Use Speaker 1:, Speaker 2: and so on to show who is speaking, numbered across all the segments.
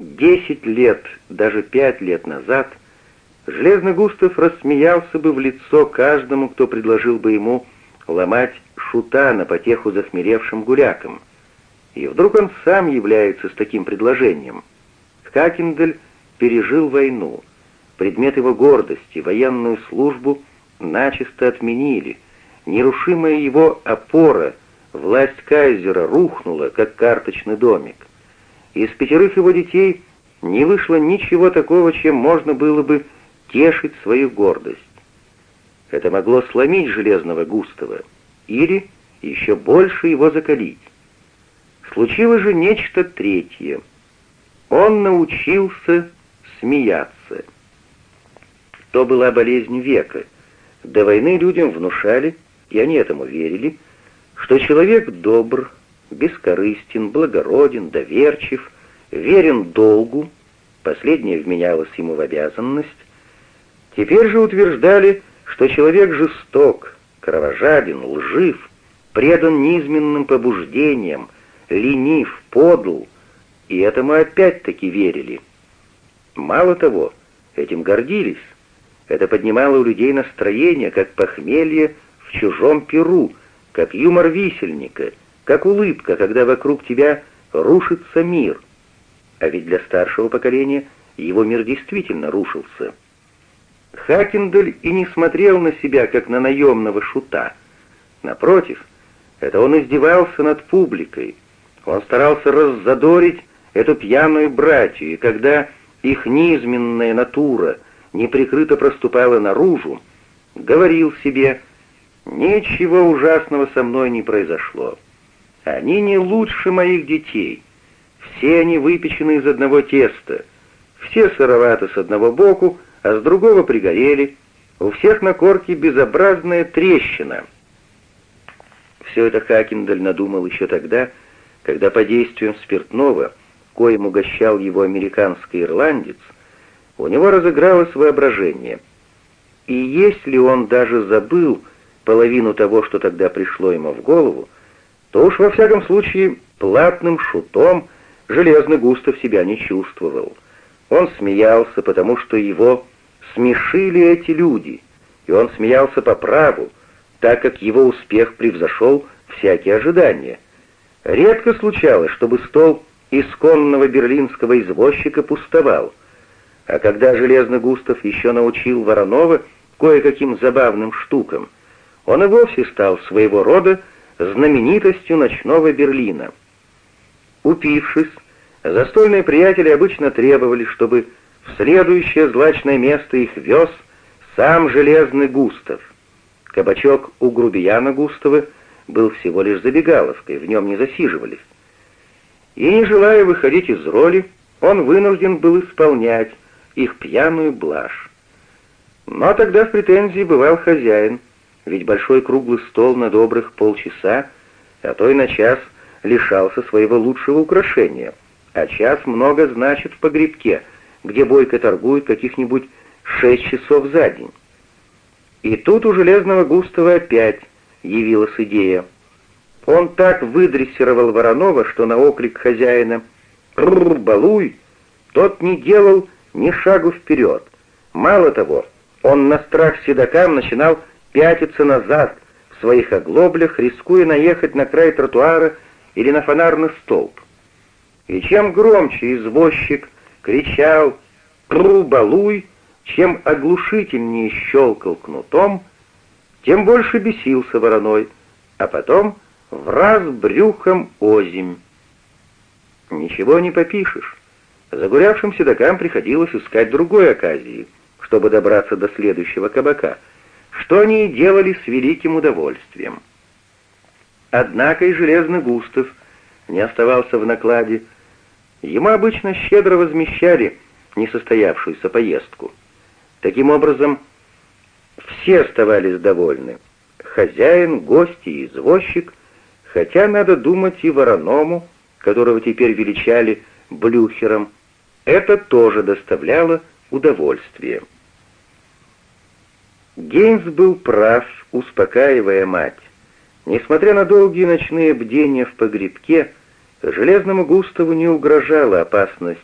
Speaker 1: Десять лет, даже пять лет назад, Железный Густав рассмеялся бы в лицо каждому, кто предложил бы ему ломать шута на потеху захмелевшим гулякам. И вдруг он сам является с таким предложением. Хакендель пережил войну. Предмет его гордости, военную службу, начисто отменили. Нерушимая его опора, власть кайзера, рухнула, как карточный домик. Из пятерых его детей не вышло ничего такого, чем можно было бы тешить свою гордость. Это могло сломить Железного Густава или еще больше его закалить. Случилось же нечто третье. Он научился смеяться. То была болезнь века. До войны людям внушали, и они этому верили, что человек добр, бескорыстен, благороден, доверчив, верен долгу, последнее вменялось ему в обязанность, теперь же утверждали, что человек жесток, кровожаден, лжив, предан низменным побуждениям, ленив, подл, и этому опять-таки верили. Мало того, этим гордились. Это поднимало у людей настроение, как похмелье в чужом перу, как юмор висельника — как улыбка, когда вокруг тебя рушится мир. А ведь для старшего поколения его мир действительно рушился. Хакендель и не смотрел на себя, как на наемного шута. Напротив, это он издевался над публикой. Он старался раззадорить эту пьяную братью, и когда их низменная натура неприкрыто проступала наружу, говорил себе «Ничего ужасного со мной не произошло». Они не лучше моих детей. Все они выпечены из одного теста. Все сыроваты с одного боку, а с другого пригорели. У всех на корке безобразная трещина. Все это Хакендаль надумал еще тогда, когда по действиям спиртного, коим угощал его американский ирландец, у него разыгралось воображение. И если он даже забыл половину того, что тогда пришло ему в голову, то уж во всяком случае платным шутом Железный Густав себя не чувствовал. Он смеялся, потому что его смешили эти люди, и он смеялся по праву, так как его успех превзошел всякие ожидания. Редко случалось, чтобы стол исконного берлинского извозчика пустовал, а когда Железный Густав еще научил Воронова кое-каким забавным штукам, он и вовсе стал своего рода знаменитостью ночного Берлина. Упившись, застольные приятели обычно требовали, чтобы в следующее злачное место их вез сам Железный Густав. Кабачок у грубияна Густава был всего лишь забегаловкой, в нем не засиживались. И не желая выходить из роли, он вынужден был исполнять их пьяную блажь. Но тогда в претензии бывал хозяин — ведь большой круглый стол на добрых полчаса, а то и на час лишался своего лучшего украшения, а час много значит в погребке, где бойко торгуют каких-нибудь шесть часов за день. И тут у Железного Густава опять явилась идея. Он так выдрессировал Воронова, что на оклик хозяина «Рррр, балуй!» тот не делал ни шагу вперед. Мало того, он на страх седокам начинал пятиться назад в своих оглоблях, рискуя наехать на край тротуара или на фонарный столб. И чем громче извозчик кричал «Тру-балуй!», чем оглушительнее щелкал кнутом, тем больше бесился вороной, а потом в раз брюхом озимь. Ничего не попишешь. Загурявшим седокам приходилось искать другой оказии, чтобы добраться до следующего кабака — что они и делали с великим удовольствием. Однако и Железный Густав не оставался в накладе. Ему обычно щедро возмещали несостоявшуюся поездку. Таким образом, все оставались довольны. Хозяин, гости и извозчик, хотя, надо думать, и Вороному, которого теперь величали Блюхером, это тоже доставляло удовольствие. Гейнс был прав, успокаивая мать. Несмотря на долгие ночные бдения в погребке, Железному Густаву не угрожала опасность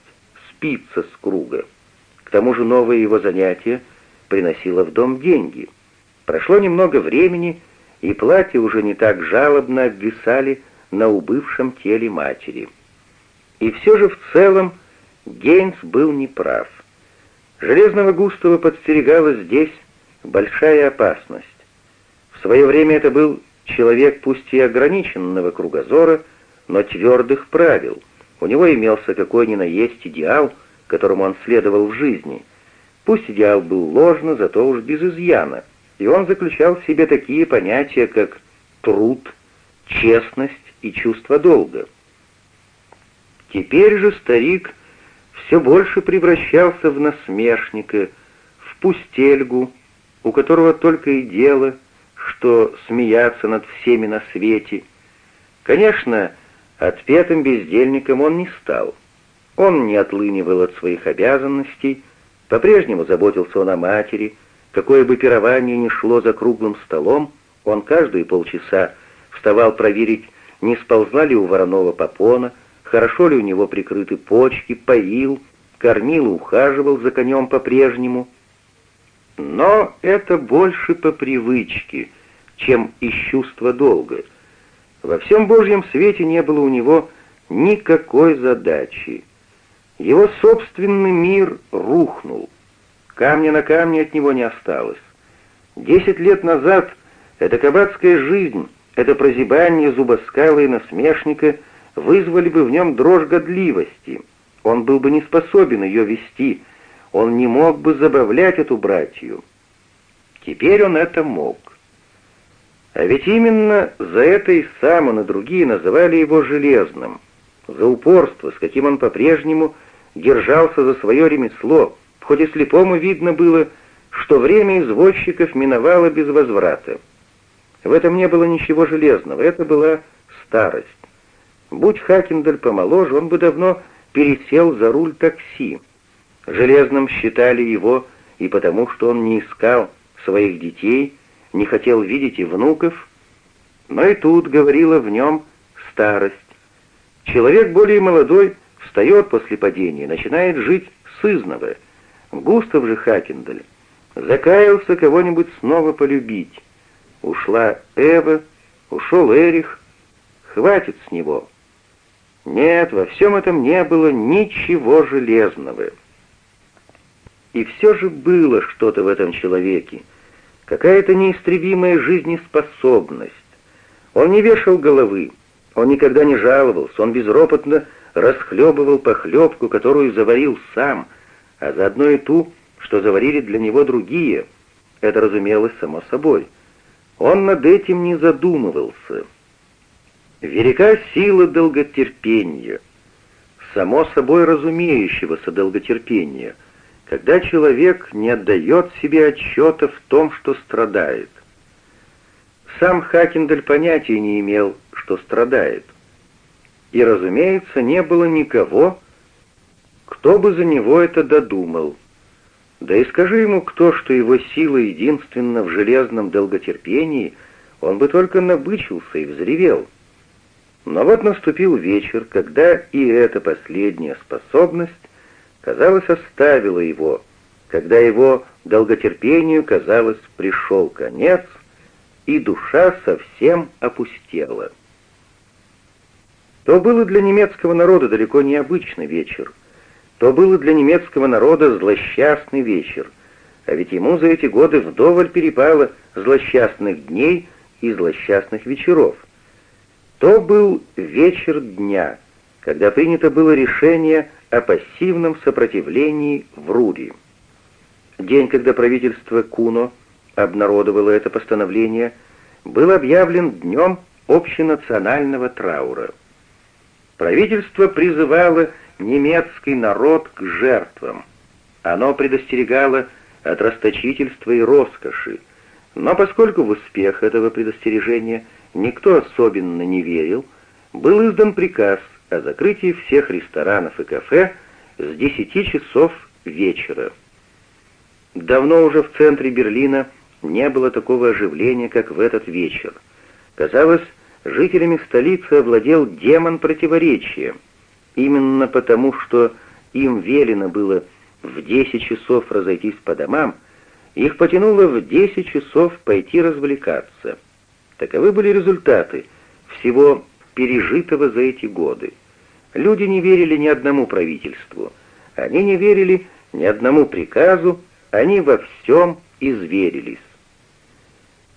Speaker 1: спиться с круга. К тому же новое его занятие приносило в дом деньги. Прошло немного времени, и платья уже не так жалобно обвисали на убывшем теле матери. И все же в целом Гейнс был неправ. Железного Густава подстерегала здесь большая опасность. В свое время это был человек пусть и ограниченного кругозора, но твердых правил. У него имелся какой ни на есть идеал, которому он следовал в жизни. Пусть идеал был ложно, зато уж без изъяна, и он заключал в себе такие понятия, как труд, честность и чувство долга. Теперь же старик все больше превращался в насмешника, в пустельгу, у которого только и дело, что смеяться над всеми на свете. Конечно, отпетым бездельником он не стал. Он не отлынивал от своих обязанностей, по-прежнему заботился он о матери, какое бы пирование ни шло за круглым столом, он каждые полчаса вставал проверить, не сползла ли у Воронова попона, хорошо ли у него прикрыты почки, поил, кормил и ухаживал за конем по-прежнему. Но это больше по привычке, чем из чувства долга. Во всем Божьем свете не было у него никакой задачи. Его собственный мир рухнул. Камня на камне от него не осталось. Десять лет назад эта кабацкая жизнь, это прозябание зубоскала и насмешника — вызвали бы в нем дрожь годливости. Он был бы не способен ее вести, он не мог бы забавлять эту братью. Теперь он это мог. А ведь именно за это и сам он и другие называли его железным, за упорство, с каким он по-прежнему держался за свое ремесло, хоть и слепому видно было, что время извозчиков миновало без возврата. В этом не было ничего железного, это была старость. Будь Хакендаль помоложе, он бы давно пересел за руль такси. Железным считали его и потому, что он не искал своих детей, не хотел видеть и внуков, но и тут говорила в нем старость. Человек более молодой встает после падения, начинает жить сызново. Густав же Хакендаль закаялся кого-нибудь снова полюбить. Ушла Эва, ушел Эрих, хватит с него. Нет, во всем этом не было ничего железного. И все же было что-то в этом человеке, какая-то неистребимая жизнеспособность. Он не вешал головы, он никогда не жаловался, он безропотно расхлебывал похлебку, которую заварил сам, а заодно и ту, что заварили для него другие. Это разумелось само собой. Он над этим не задумывался. Велика сила долготерпения, само собой разумеющегося долготерпения, когда человек не отдает себе отчета в том, что страдает. Сам Хакендель понятия не имел, что страдает. И, разумеется, не было никого, кто бы за него это додумал. Да и скажи ему кто, что его сила единственна в железном долготерпении, он бы только набычился и взревел — но вот наступил вечер, когда и эта последняя способность, казалось, оставила его, когда его долготерпению, казалось, пришел конец, и душа совсем опустела. То было для немецкого народа далеко не обычный вечер, то было для немецкого народа злосчастный вечер, а ведь ему за эти годы вдоволь перепало злосчастных дней и злосчастных вечеров — то был вечер дня, когда принято было решение о пассивном сопротивлении в Рури. День, когда правительство Куно обнародовало это постановление, был объявлен днем общенационального траура. Правительство призывало немецкий народ к жертвам. Оно предостерегало от расточительства и роскоши, но поскольку в успех этого предостережения – никто особенно не верил, был издан приказ о закрытии всех ресторанов и кафе с 10 часов вечера. Давно уже в центре Берлина не было такого оживления, как в этот вечер. Казалось, жителями столицы овладел демон противоречия. Именно потому, что им велено было в 10 часов разойтись по домам, их потянуло в 10 часов пойти развлекаться. Таковы были результаты всего пережитого за эти годы. Люди не верили ни одному правительству, они не верили ни одному приказу, они во всем изверились.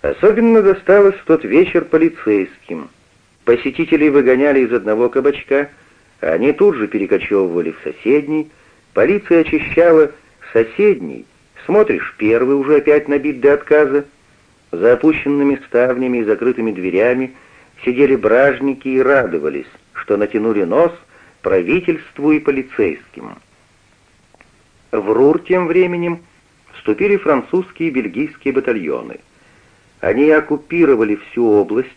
Speaker 1: Особенно досталось в тот вечер полицейским. Посетителей выгоняли из одного кабачка, они тут же перекочевывали в соседний, полиция очищала соседний, смотришь, первый уже опять набит до отказа, за опущенными ставнями и закрытыми дверями сидели бражники и радовались, что натянули нос правительству и полицейским. В Рур тем временем вступили французские и бельгийские батальоны. Они оккупировали всю область,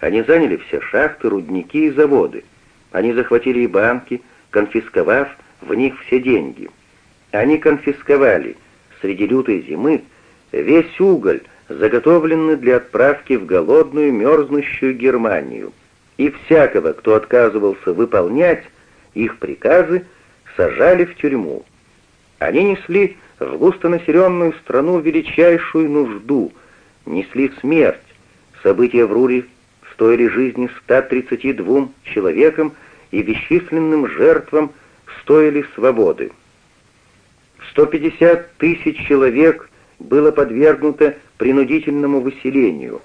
Speaker 1: они заняли все шахты, рудники и заводы. Они захватили и банки, конфисковав в них все деньги. Они конфисковали среди лютой зимы весь уголь, заготовленный для отправки в голодную, мерзнущую Германию, и всякого, кто отказывался выполнять их приказы, сажали в тюрьму. Они несли в густонаселенную страну величайшую нужду, несли смерть. События в Руре стоили жизни 132 человекам и бесчисленным жертвам стоили свободы. 150 тысяч человек было подвергнуто принудительному выселению,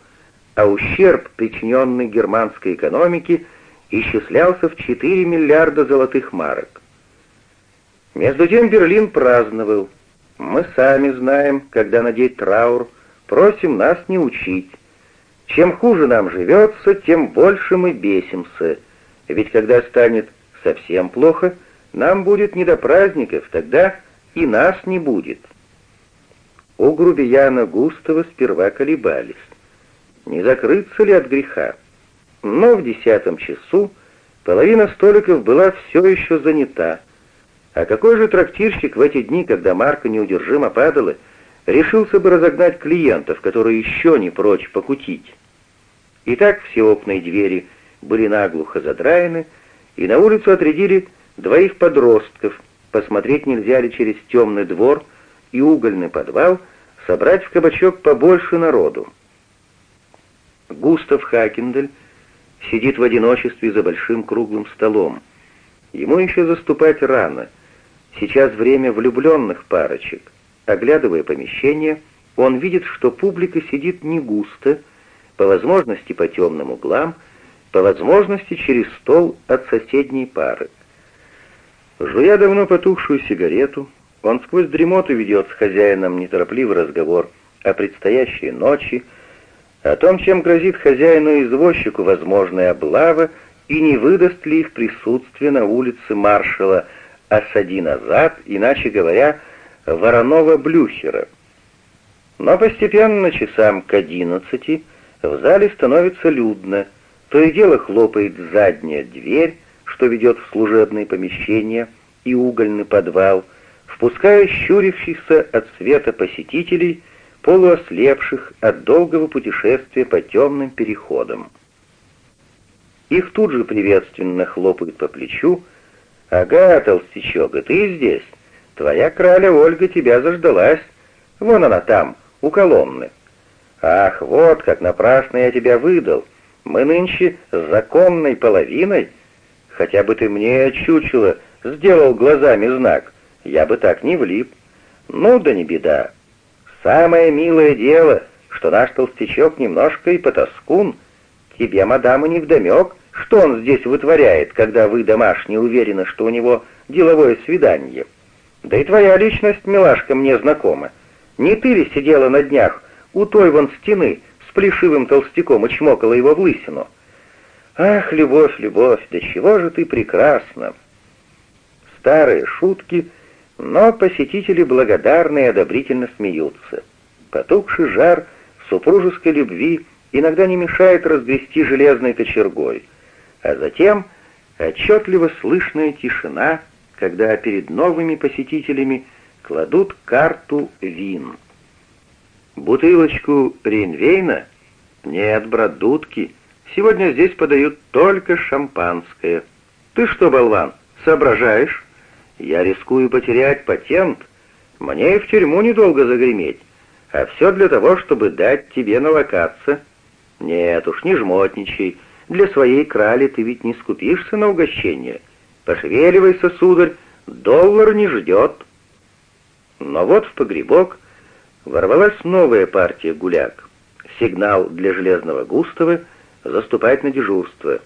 Speaker 1: а ущерб, причиненный германской экономике, исчислялся в 4 миллиарда золотых марок. Между тем Берлин праздновал. Мы сами знаем, когда надеть траур, просим нас не учить. Чем хуже нам живется, тем больше мы бесимся. Ведь когда станет совсем плохо, нам будет не до праздников, тогда и нас не будет. У грубияна Густава сперва колебались. Не закрыться ли от греха? Но в десятом часу половина столиков была все еще занята. А какой же трактирщик в эти дни, когда марка неудержимо падала, решился бы разогнать клиентов, которые еще не прочь покутить? Итак, все окна и двери были наглухо задраены, и на улицу отрядили двоих подростков, посмотреть нельзя ли через темный двор и угольный подвал, собрать в кабачок побольше народу. Густав Хакендель сидит в одиночестве за большим круглым столом. Ему еще заступать рано. Сейчас время влюбленных парочек. Оглядывая помещение, он видит, что публика сидит не густо, по возможности по темным углам, по возможности через стол от соседней пары. Жуя давно потухшую сигарету, он сквозь дремоту ведет с хозяином неторопливый разговор о предстоящей ночи, о том, чем грозит хозяину-извозчику возможная облава и не выдаст ли их присутствие на улице маршала «Осади назад», иначе говоря, Воронова-Блюхера. Но постепенно часам к одиннадцати в зале становится людно, то и дело хлопает задняя дверь, что ведет в служебные помещения и угольный подвал, впуская щурившихся от света посетителей, полуослепших от долгого путешествия по темным переходам. Их тут же приветственно хлопают по плечу. «Ага, толстячок, и ты здесь? Твоя краля Ольга тебя заждалась. Вон она там, у колонны». «Ах, вот как напрасно я тебя выдал. Мы нынче с законной половиной. Хотя бы ты мне, чучело, сделал глазами знак. Я бы так не влип. Ну да не беда. Самое милое дело, что наш толстячок немножко и потаскун. Тебе, мадам, и невдомек, что он здесь вытворяет, когда вы, домашние, уверены, что у него деловое свидание. Да и твоя личность, милашка, мне знакома. Не ты ли сидела на днях у той вон стены с плешивым толстяком и чмокала его в лысину? Ах, любовь, любовь, да чего же ты прекрасна! Старые шутки, но посетители благодарны и одобрительно смеются. Потухший жар супружеской любви иногда не мешает разгрести железной кочергой, а затем отчетливо слышная тишина, когда перед новыми посетителями кладут карту вин. Бутылочку Рейнвейна? Нет, брат, дудки. Сегодня здесь подают только шампанское. Ты что, болван, соображаешь? Я рискую потерять патент, мне и в тюрьму недолго загреметь, а все для того, чтобы дать тебе налокаться. Нет уж, не жмотничай, для своей крали ты ведь не скупишься на угощение. Пошевеливайся, сударь, доллар не ждет. Но вот в погребок ворвалась новая партия гуляк. Сигнал для Железного Густава заступать на дежурство.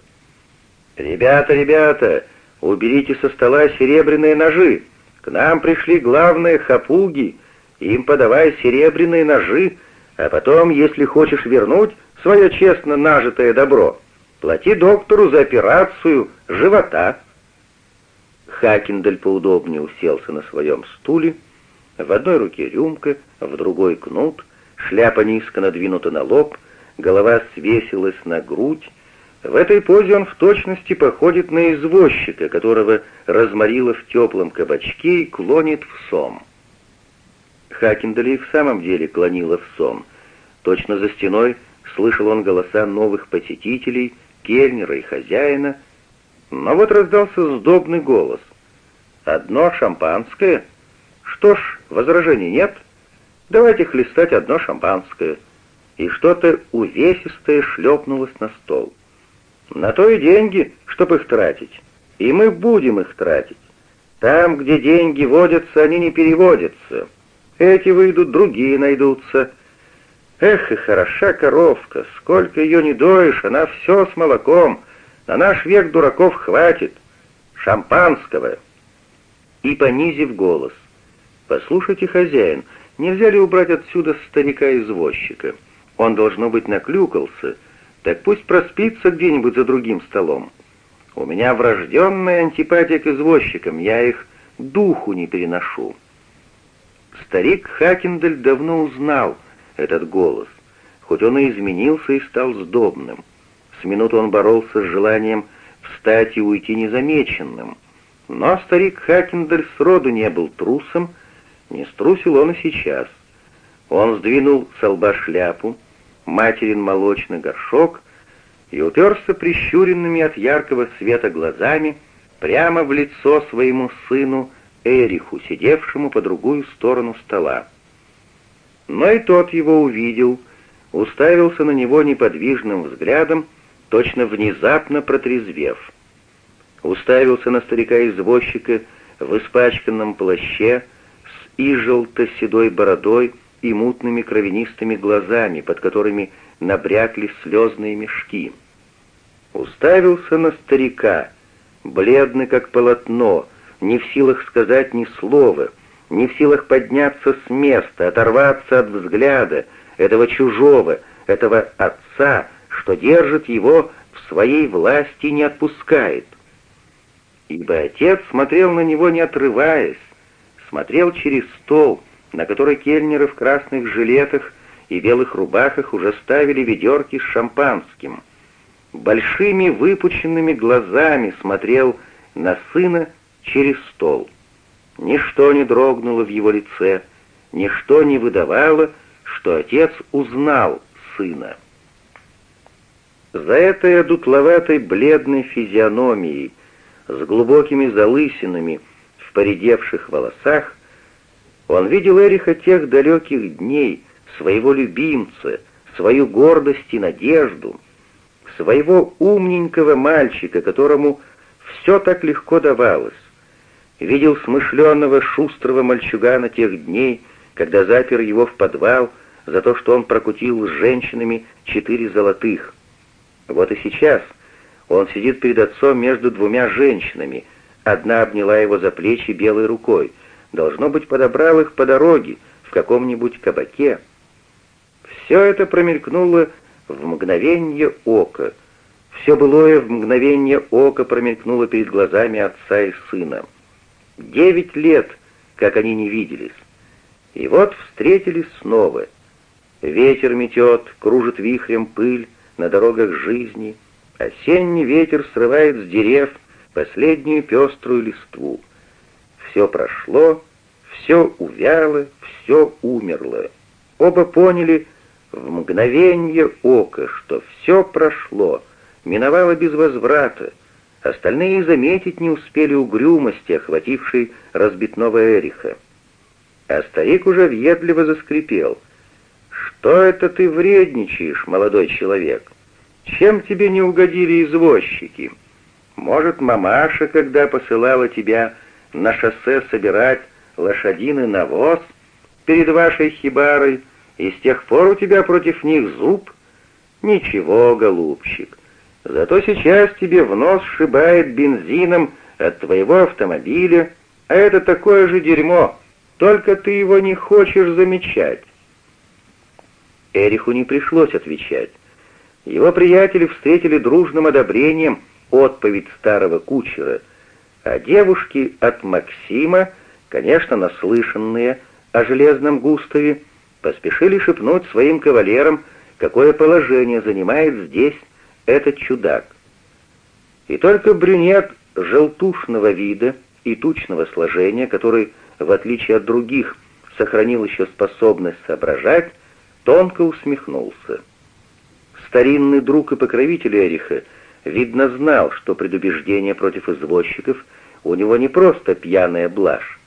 Speaker 1: «Ребята, ребята, уберите со стола серебряные ножи! К нам пришли главные хапуги, им подавай серебряные ножи, а потом, если хочешь вернуть свое честно нажитое добро, плати доктору за операцию живота». Хакендель поудобнее уселся на своем стуле, в одной руке рюмка, в другой кнут, шляпа низко надвинута на лоб, голова свесилась на грудь. В этой позе он в точности походит на извозчика, которого разморило в теплом кабачке и клонит в сон. Хакендаля и в самом деле клонило в сон. Точно за стеной слышал он голоса новых посетителей, кельнера и хозяина. Но вот раздался сдобный голос. «Одно шампанское? Что ж, возражений нет. Давайте хлестать одно шампанское» и что-то увесистое шлепнулось на стол. На то и деньги, чтоб их тратить. И мы будем их тратить. Там, где деньги водятся, они не переводятся. Эти выйдут, другие найдутся. Эх, и хороша коровка, сколько ее не доишь, она все с молоком. На наш век дураков хватит. Шампанского. И понизив голос. «Послушайте, хозяин, нельзя ли убрать отсюда старика-извозчика?» Он, должно быть, наклюкался, так пусть проспится где-нибудь за другим столом. У меня врожденная антипатия к извозчикам, я их духу не переношу. Старик Хакендель давно узнал этот голос, хоть он и изменился и стал сдобным. С минуты он боролся с желанием встать и уйти незамеченным. Но старик Хакендель сроду не был трусом, не струсил он и сейчас. Он сдвинул с лба шляпу, материн молочный горшок и уперся прищуренными от яркого света глазами прямо в лицо своему сыну Эриху, сидевшему по другую сторону стола. Но и тот его увидел, уставился на него неподвижным взглядом, точно внезапно протрезвев. Уставился на старика-извозчика в испачканном плаще с изжелто-седой бородой, и мутными кровянистыми глазами, под которыми набрякли слезные мешки. Уставился на старика, бледный как полотно, не в силах сказать ни слова, не в силах подняться с места, оторваться от взгляда этого чужого, этого отца, что держит его в своей власти и не отпускает. Ибо отец смотрел на него не отрываясь, смотрел через стол, на которой кельнеры в красных жилетах и белых рубахах уже ставили ведерки с шампанским. Большими выпученными глазами смотрел на сына через стол. Ничто не дрогнуло в его лице, ничто не выдавало, что отец узнал сына. За этой одутловатой бледной физиономией, с глубокими залысинами в поредевших волосах, он видел Эриха тех далеких дней, своего любимца, свою гордость и надежду, своего умненького мальчика, которому все так легко давалось. Видел смышленного, шустрого мальчугана тех дней, когда запер его в подвал за то, что он прокутил с женщинами четыре золотых. Вот и сейчас он сидит перед отцом между двумя женщинами. Одна обняла его за плечи белой рукой — Должно быть, подобрал их по дороге, в каком-нибудь кабаке. Все это промелькнуло в мгновение ока. Все былое в мгновение ока промелькнуло перед глазами отца и сына. Девять лет, как они не виделись. И вот встретились снова. Ветер метет, кружит вихрем пыль на дорогах жизни. Осенний ветер срывает с дерев последнюю пеструю листву. Все прошло, все увяло, все умерло. Оба поняли в мгновение ока, что все прошло, миновало без возврата, Остальные заметить не успели угрюмости, охватившей разбитного Эриха. А старик уже въедливо заскрипел. «Что это ты вредничаешь, молодой человек? Чем тебе не угодили извозчики? Может, мамаша, когда посылала тебя на шоссе собирать лошадиный навоз перед вашей хибарой, и с тех пор у тебя против них зуб? Ничего, голубчик, зато сейчас тебе в нос сшибает бензином от твоего автомобиля, а это такое же дерьмо, только ты его не хочешь замечать. Эриху не пришлось отвечать. Его приятели встретили дружным одобрением отповедь старого кучера, а девушки от Максима, конечно, наслышанные о железном Густаве, поспешили шепнуть своим кавалерам, какое положение занимает здесь этот чудак. И только брюнет желтушного вида и тучного сложения, который, в отличие от других, сохранил еще способность соображать, тонко усмехнулся. Старинный друг и покровитель Эриха, видно, знал, что предубеждение против извозчиков у него не просто пьяная блажь.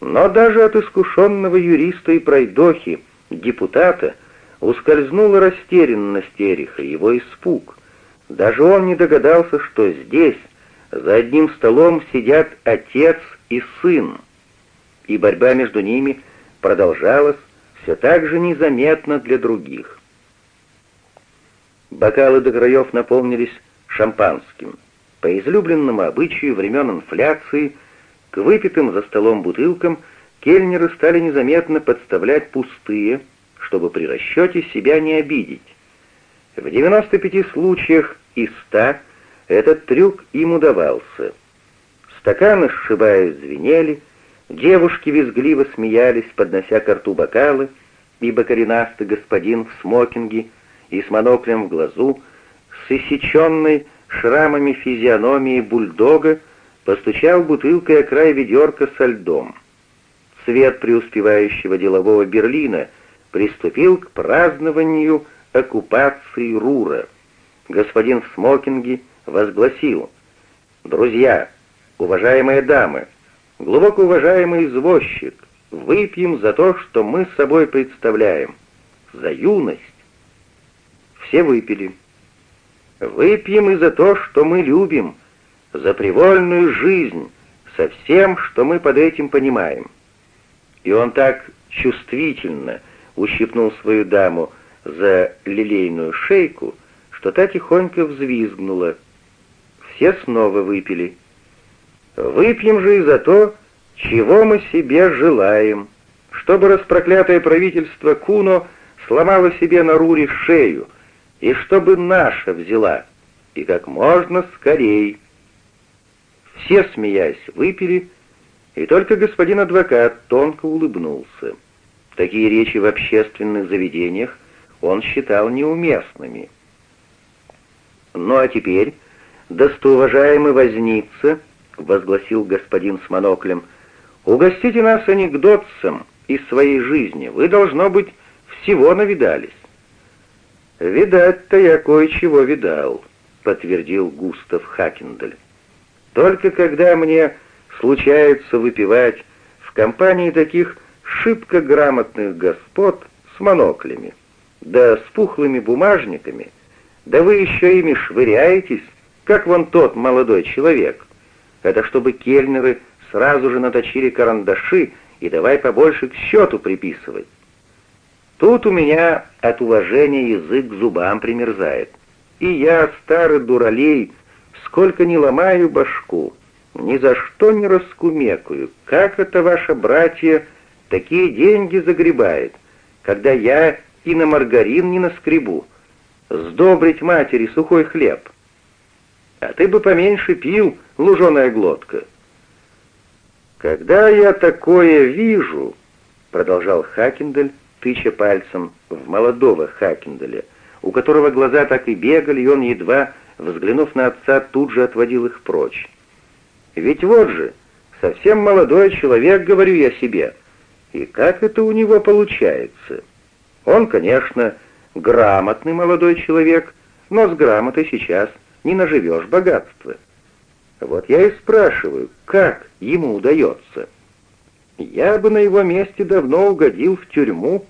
Speaker 1: Но даже от искушенного юриста и пройдохи, депутата, ускользнула растерянность Эриха, его испуг. Даже он не догадался, что здесь, за одним столом, сидят отец и сын, и борьба между ними продолжалась все так же незаметно для других. Бокалы до краев наполнились шампанским. По излюбленному обычаю времен инфляции к выпитым за столом бутылкам кельнеры стали незаметно подставлять пустые, чтобы при расчете себя не обидеть. В 95 случаях из 100 этот трюк им удавался. Стаканы, сшибая, звенели, девушки визгливо смеялись, поднося к рту бокалы, ибо коренастый господин в смокинге — и с моноклем в глазу, с иссеченной шрамами физиономии бульдога, постучал бутылкой о край ведерка со льдом. Цвет преуспевающего делового Берлина приступил к празднованию оккупации Рура. Господин в смокинге возгласил «Друзья, уважаемые дамы, глубоко уважаемый извозчик, выпьем за то, что мы с собой представляем, за юность, все выпили. Выпьем и за то, что мы любим, за привольную жизнь, со всем, что мы под этим понимаем. И он так чувствительно ущипнул свою даму за лилейную шейку, что та тихонько взвизгнула. Все снова выпили. Выпьем же и за то, чего мы себе желаем, чтобы распроклятое правительство Куно сломало себе на Руре шею, и чтобы наша взяла, и как можно скорей. Все, смеясь, выпили, и только господин адвокат тонко улыбнулся. Такие речи в общественных заведениях он считал неуместными. «Ну а теперь, достоуважаемый возница», — возгласил господин с моноклем, — «угостите нас анекдотцем из своей жизни. Вы, должно быть, всего навидались». «Видать-то я кое-чего видал», — подтвердил Густав Хакендель. «Только когда мне случается выпивать в компании таких шибко грамотных господ с моноклями, да с пухлыми бумажниками, да вы еще ими швыряетесь, как вон тот молодой человек. Это чтобы кельнеры сразу же наточили карандаши и давай побольше к счету приписывать. Тут у меня от уважения язык к зубам примерзает. И я, старый дуралей, сколько не ломаю башку, ни за что не раскумекаю, как это ваше братья такие деньги загребает, когда я и на маргарин не наскребу, сдобрить матери сухой хлеб. А ты бы поменьше пил, луженая глотка. Когда я такое вижу, продолжал Хакендель, тыча пальцем в молодого Хакенделя, у которого глаза так и бегали, и он, едва взглянув на отца, тут же отводил их прочь. «Ведь вот же, совсем молодой человек, говорю я себе, и как это у него получается? Он, конечно, грамотный молодой человек, но с грамотой сейчас не наживешь богатства. Вот я и спрашиваю, как ему удается? Я бы на его месте давно угодил в тюрьму,